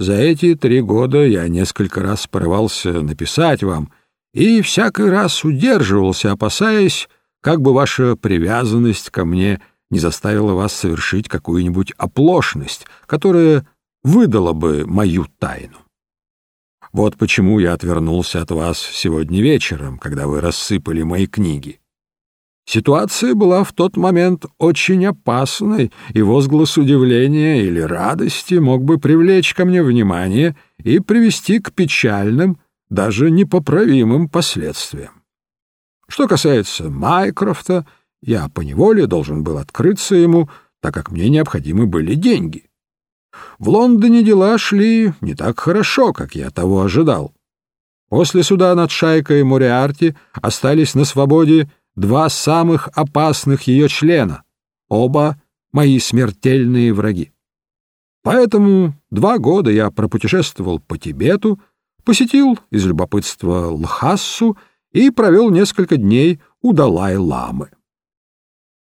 За эти три года я несколько раз порывался написать вам и всякий раз удерживался, опасаясь, как бы ваша привязанность ко мне не заставила вас совершить какую-нибудь оплошность, которая выдала бы мою тайну. Вот почему я отвернулся от вас сегодня вечером, когда вы рассыпали мои книги. Ситуация была в тот момент очень опасной, и возглас удивления или радости мог бы привлечь ко мне внимание и привести к печальным, даже непоправимым последствиям. Что касается Майкрофта, я поневоле должен был открыться ему, так как мне необходимы были деньги. В Лондоне дела шли не так хорошо, как я того ожидал. После суда над шайкой Мориарти остались на свободе два самых опасных ее члена, оба мои смертельные враги. Поэтому два года я пропутешествовал по Тибету, посетил из любопытства Лхассу и провел несколько дней у Далай-ламы.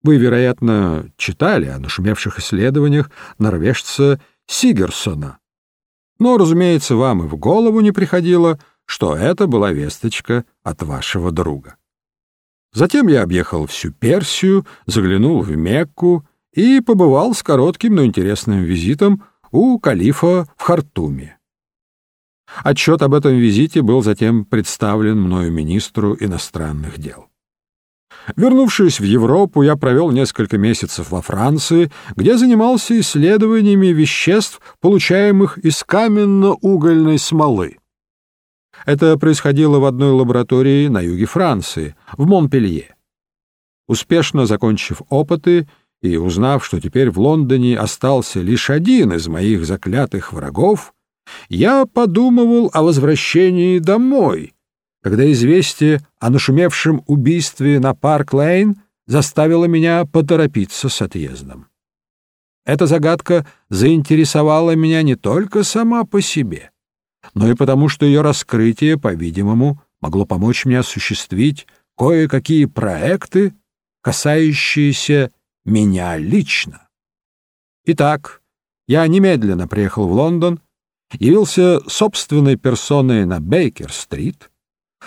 Вы, вероятно, читали о нашумевших исследованиях норвежца Сигерсона. Но, разумеется, вам и в голову не приходило, что это была весточка от вашего друга. Затем я объехал всю Персию, заглянул в Мекку и побывал с коротким, но интересным визитом у калифа в Хартуме. Отчет об этом визите был затем представлен мною министру иностранных дел. Вернувшись в Европу, я провел несколько месяцев во Франции, где занимался исследованиями веществ, получаемых из каменно-угольной смолы. Это происходило в одной лаборатории на юге Франции, в Монпелье. Успешно закончив опыты и узнав, что теперь в Лондоне остался лишь один из моих заклятых врагов, я подумывал о возвращении домой, когда известие о нашумевшем убийстве на Парк-Лейн заставило меня поторопиться с отъездом. Эта загадка заинтересовала меня не только сама по себе — но и потому, что ее раскрытие, по-видимому, могло помочь мне осуществить кое-какие проекты, касающиеся меня лично. Итак, я немедленно приехал в Лондон, явился собственной персоной на Бейкер-стрит,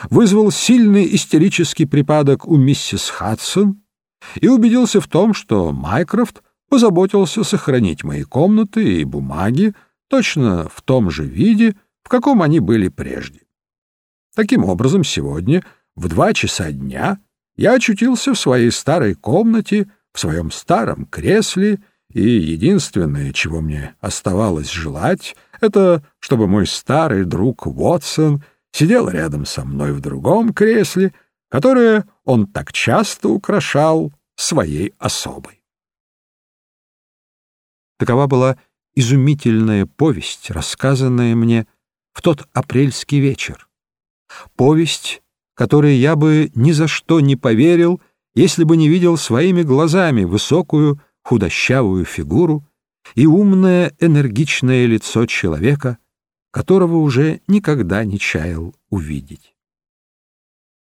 вызвал сильный истерический припадок у миссис Хадсон и убедился в том, что Майкрофт позаботился сохранить мои комнаты и бумаги точно в том же виде, каком они были прежде. Таким образом, сегодня в два часа дня я очутился в своей старой комнате, в своем старом кресле, и единственное, чего мне оставалось желать, это чтобы мой старый друг Вотсон сидел рядом со мной в другом кресле, которое он так часто украшал своей особой. Такова была изумительная повесть, рассказанная мне в тот апрельский вечер. Повесть, которой я бы ни за что не поверил, если бы не видел своими глазами высокую худощавую фигуру и умное энергичное лицо человека, которого уже никогда не чаял увидеть.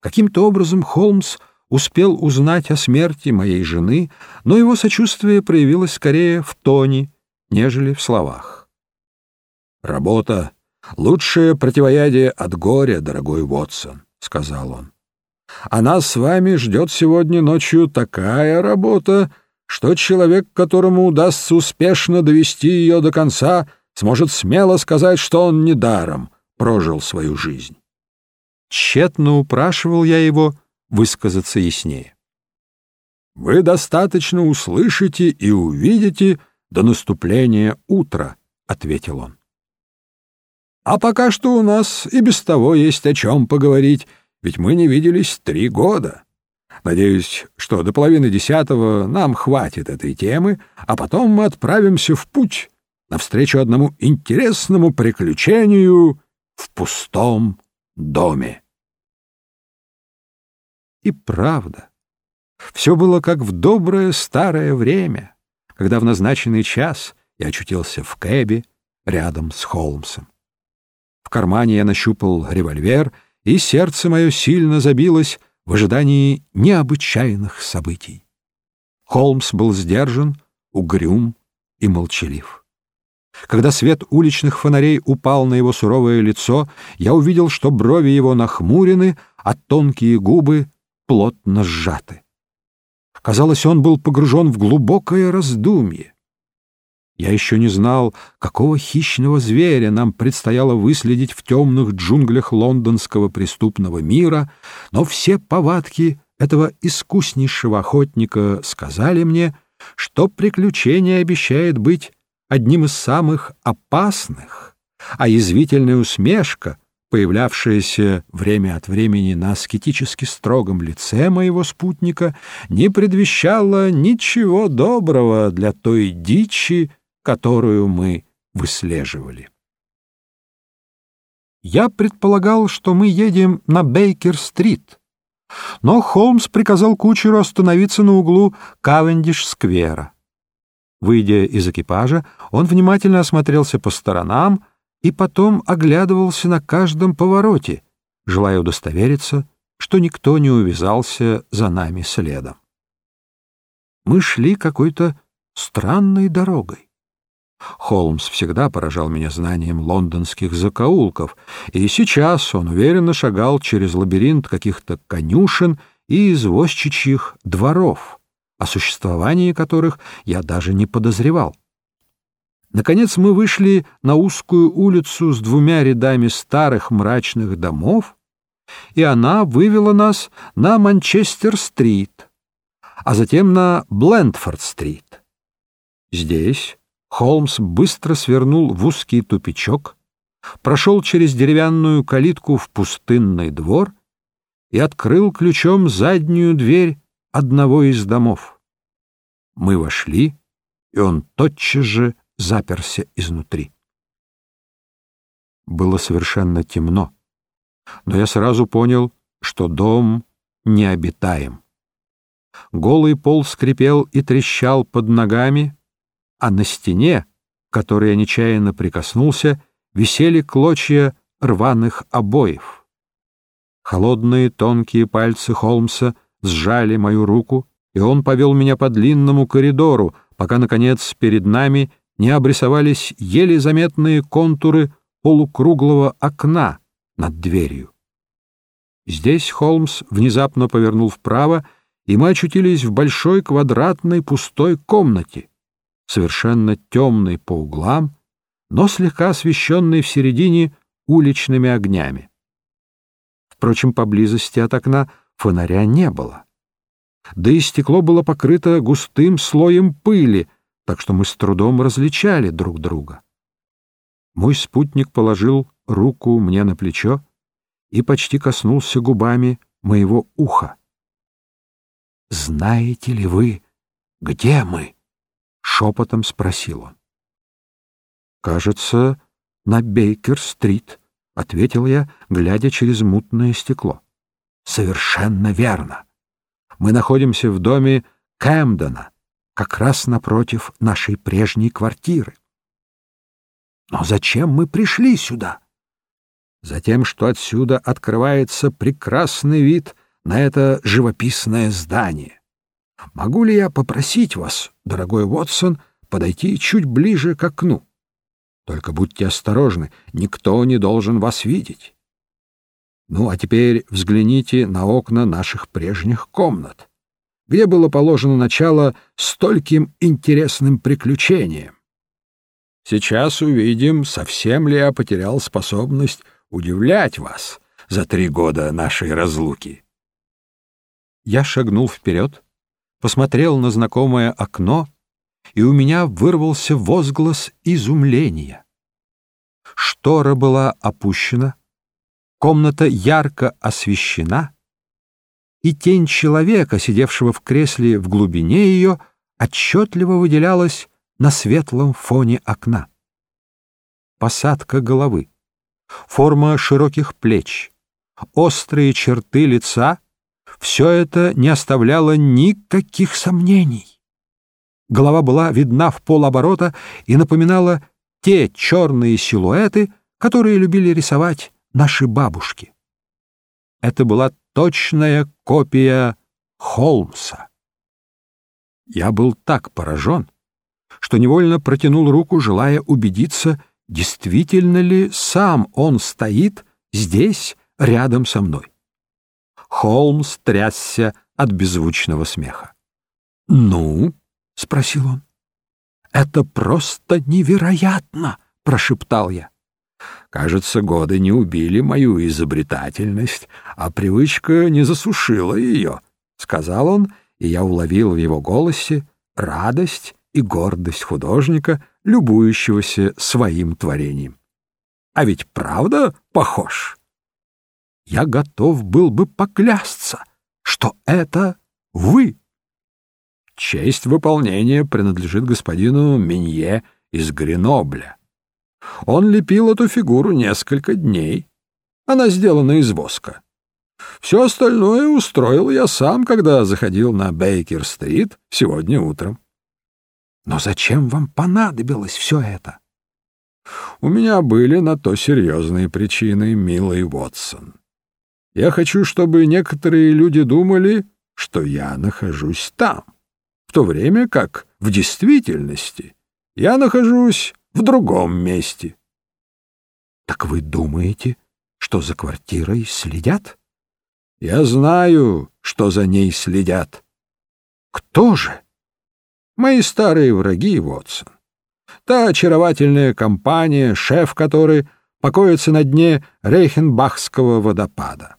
Каким-то образом Холмс успел узнать о смерти моей жены, но его сочувствие проявилось скорее в тоне, нежели в словах. Работа «Лучшее противоядие от горя, дорогой Вотсон», — сказал он. «А нас с вами ждет сегодня ночью такая работа, что человек, которому удастся успешно довести ее до конца, сможет смело сказать, что он недаром прожил свою жизнь». Тщетно упрашивал я его высказаться яснее. «Вы достаточно услышите и увидите до наступления утра», — ответил он. А пока что у нас и без того есть о чем поговорить, ведь мы не виделись три года. Надеюсь, что до половины десятого нам хватит этой темы, а потом мы отправимся в путь навстречу одному интересному приключению в пустом доме. И правда, все было как в доброе старое время, когда в назначенный час я очутился в кэбе рядом с Холмсом. В кармане я нащупал револьвер, и сердце мое сильно забилось в ожидании необычайных событий. Холмс был сдержан, угрюм и молчалив. Когда свет уличных фонарей упал на его суровое лицо, я увидел, что брови его нахмурены, а тонкие губы плотно сжаты. Казалось, он был погружен в глубокое раздумье. Я еще не знал, какого хищного зверя нам предстояло выследить в темных джунглях лондонского преступного мира, но все повадки этого искуснейшего охотника сказали мне, что приключение обещает быть одним из самых опасных, а язвительная усмешка, появлявшаяся время от времени на аскетически строгом лице моего спутника, не предвещала ничего доброго для той дичи, которую мы выслеживали. Я предполагал, что мы едем на Бейкер-стрит, но Холмс приказал кучеру остановиться на углу Кавендиш-сквера. Выйдя из экипажа, он внимательно осмотрелся по сторонам и потом оглядывался на каждом повороте, желая удостовериться, что никто не увязался за нами следом. Мы шли какой-то странной дорогой. Холмс всегда поражал меня знанием лондонских закоулков, и сейчас он уверенно шагал через лабиринт каких-то конюшен и извозчичьих дворов, о существовании которых я даже не подозревал. Наконец мы вышли на узкую улицу с двумя рядами старых мрачных домов, и она вывела нас на Манчестер-стрит, а затем на Блендфорд-стрит. Здесь Холмс быстро свернул в узкий тупичок, прошел через деревянную калитку в пустынный двор и открыл ключом заднюю дверь одного из домов. Мы вошли, и он тотчас же заперся изнутри. Было совершенно темно, но я сразу понял, что дом необитаем. Голый пол скрипел и трещал под ногами, а на стене, которой я нечаянно прикоснулся, висели клочья рваных обоев. Холодные тонкие пальцы Холмса сжали мою руку, и он повел меня по длинному коридору, пока, наконец, перед нами не обрисовались еле заметные контуры полукруглого окна над дверью. Здесь Холмс внезапно повернул вправо, и мы очутились в большой квадратной пустой комнате — совершенно темный по углам, но слегка освещенный в середине уличными огнями. Впрочем, поблизости от окна фонаря не было. Да и стекло было покрыто густым слоем пыли, так что мы с трудом различали друг друга. Мой спутник положил руку мне на плечо и почти коснулся губами моего уха. «Знаете ли вы, где мы?» Шепотом спросил он. «Кажется, на Бейкер-стрит», — ответил я, глядя через мутное стекло. «Совершенно верно. Мы находимся в доме Кэмдена, как раз напротив нашей прежней квартиры. Но зачем мы пришли сюда? Затем, что отсюда открывается прекрасный вид на это живописное здание. Могу ли я попросить вас, дорогой Уотсон, подойти чуть ближе к окну? Только будьте осторожны, никто не должен вас видеть. Ну, а теперь взгляните на окна наших прежних комнат, где было положено начало стольким интересным приключениям. Сейчас увидим, совсем ли я потерял способность удивлять вас за три года нашей разлуки. Я шагнул вперед, посмотрел на знакомое окно, и у меня вырвался возглас изумления. Штора была опущена, комната ярко освещена, и тень человека, сидевшего в кресле в глубине ее, отчетливо выделялась на светлом фоне окна. Посадка головы, форма широких плеч, острые черты лица все это не оставляло никаких сомнений. Голова была видна в полоборота и напоминала те черные силуэты, которые любили рисовать наши бабушки. Это была точная копия Холмса. Я был так поражен, что невольно протянул руку, желая убедиться, действительно ли сам он стоит здесь, рядом со мной. Холмс трясся от беззвучного смеха. «Ну?» — спросил он. «Это просто невероятно!» — прошептал я. Кажется, годы не убили мою изобретательность, а привычка не засушила ее, — сказал он, и я уловил в его голосе радость и гордость художника, любующегося своим творением. А ведь правда похож? Я готов был бы поклясться, что это вы. Честь выполнения принадлежит господину Минье из Гренобля. Он лепил эту фигуру несколько дней. Она сделана из воска. Все остальное устроил я сам, когда заходил на Бейкер-стрит сегодня утром. Но зачем вам понадобилось все это? У меня были на то серьезные причины, милый Уотсон. Я хочу, чтобы некоторые люди думали, что я нахожусь там, в то время как в действительности я нахожусь в другом месте. Так вы думаете, что за квартирой следят? Я знаю, что за ней следят. Кто же? Мои старые враги, Вотсон. Та очаровательная компания, шеф которой покоится на дне Рейхенбахского водопада.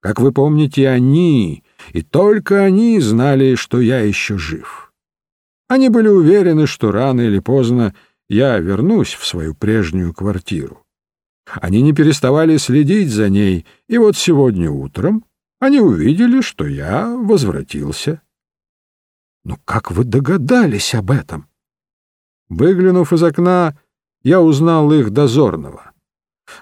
Как вы помните, они, и только они знали, что я еще жив. Они были уверены, что рано или поздно я вернусь в свою прежнюю квартиру. Они не переставали следить за ней, и вот сегодня утром они увидели, что я возвратился. Но как вы догадались об этом? Выглянув из окна, я узнал их дозорного.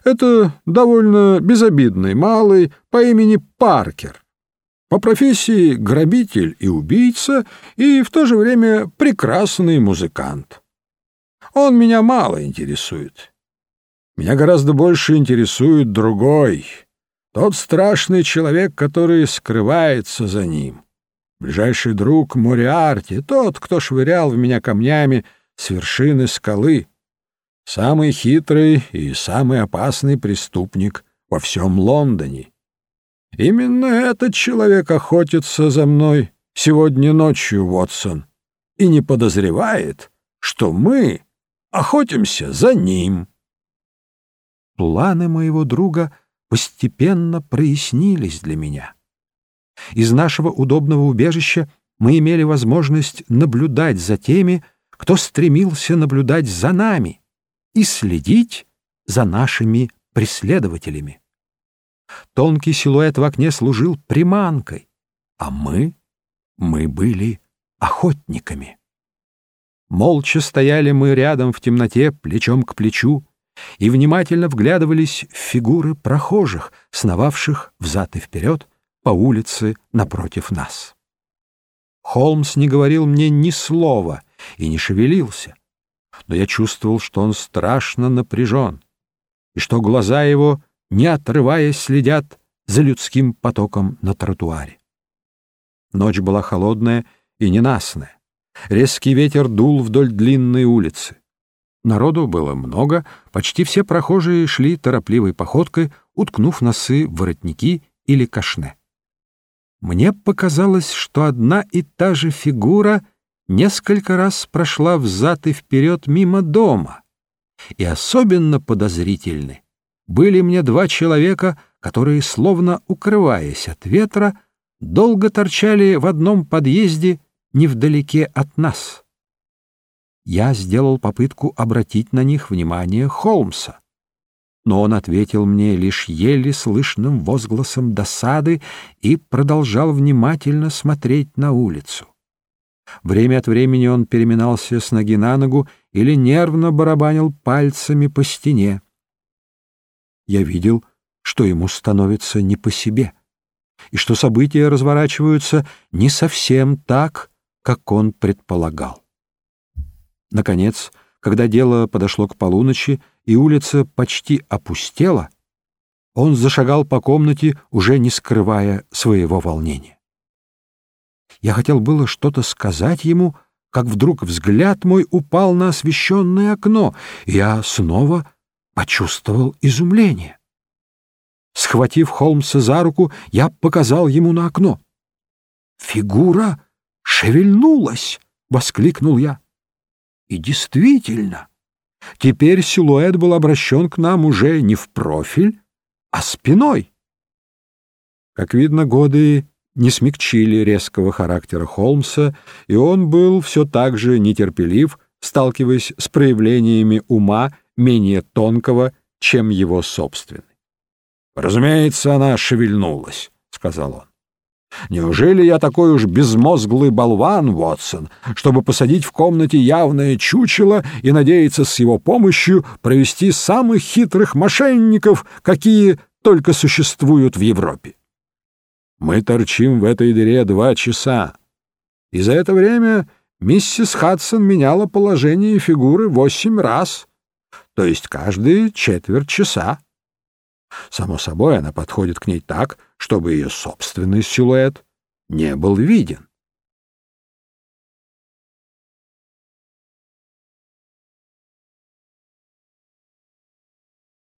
Это довольно безобидный малый по имени Паркер. По профессии грабитель и убийца, и в то же время прекрасный музыкант. Он меня мало интересует. Меня гораздо больше интересует другой, тот страшный человек, который скрывается за ним. Ближайший друг Мориарти, тот, кто швырял в меня камнями с вершины скалы. Самый хитрый и самый опасный преступник во всем Лондоне. Именно этот человек охотится за мной сегодня ночью, Вотсон, и не подозревает, что мы охотимся за ним. Планы моего друга постепенно прояснились для меня. Из нашего удобного убежища мы имели возможность наблюдать за теми, кто стремился наблюдать за нами и следить за нашими преследователями. Тонкий силуэт в окне служил приманкой, а мы, мы были охотниками. Молча стояли мы рядом в темноте, плечом к плечу, и внимательно вглядывались в фигуры прохожих, сновавших взад и вперед по улице напротив нас. Холмс не говорил мне ни слова и не шевелился, но я чувствовал, что он страшно напряжен, и что глаза его, не отрываясь, следят за людским потоком на тротуаре. Ночь была холодная и ненастная. Резкий ветер дул вдоль длинной улицы. Народу было много, почти все прохожие шли торопливой походкой, уткнув носы в воротники или кашне. Мне показалось, что одна и та же фигура несколько раз прошла взад и вперед мимо дома. И особенно подозрительны были мне два человека, которые, словно укрываясь от ветра, долго торчали в одном подъезде невдалеке от нас. Я сделал попытку обратить на них внимание Холмса, но он ответил мне лишь еле слышным возгласом досады и продолжал внимательно смотреть на улицу. Время от времени он переминался с ноги на ногу или нервно барабанил пальцами по стене. Я видел, что ему становится не по себе, и что события разворачиваются не совсем так, как он предполагал. Наконец, когда дело подошло к полуночи и улица почти опустела, он зашагал по комнате, уже не скрывая своего волнения. Я хотел было что-то сказать ему, как вдруг взгляд мой упал на освещенное окно, и я снова почувствовал изумление. Схватив Холмса за руку, я показал ему на окно. «Фигура шевельнулась!» — воскликнул я. И действительно, теперь силуэт был обращен к нам уже не в профиль, а спиной. Как видно, годы не смягчили резкого характера Холмса, и он был все так же нетерпелив, сталкиваясь с проявлениями ума менее тонкого, чем его собственный. «Разумеется, она шевельнулась», — сказал он. «Неужели я такой уж безмозглый болван, Вотсон, чтобы посадить в комнате явное чучело и надеяться с его помощью провести самых хитрых мошенников, какие только существуют в Европе? Мы торчим в этой дыре два часа, и за это время миссис Хадсон меняла положение фигуры восемь раз, то есть каждые четверть часа. Само собой, она подходит к ней так, чтобы ее собственный силуэт не был виден.